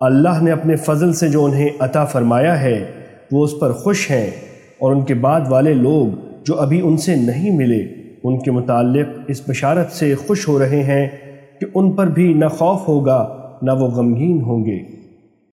اللہ نے اپنے فضل سے جو انہیں عطا فرمایا ہے، وہ اس پر خوش ہیں۔ اور ان کے بعد والے لوگ جو ابھی ان سے نہیں ملے، ان کے متعلق اس بشارت سے خوش ہو رہے ہیں کہ ان پر بھی نہ خوف ہوگا، نہ وہ غمگین ہوں گے۔